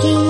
Key.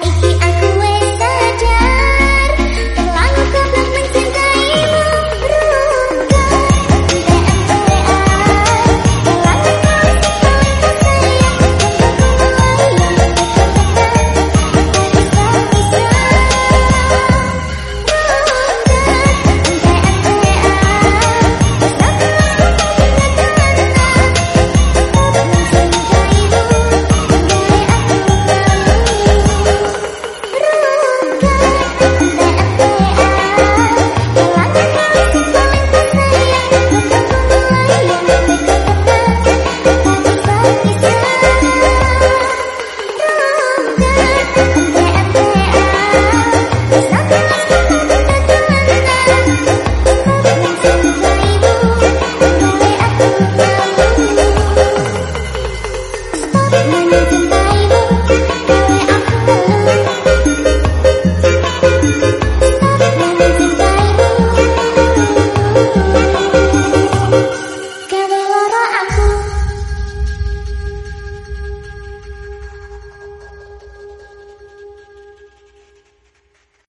y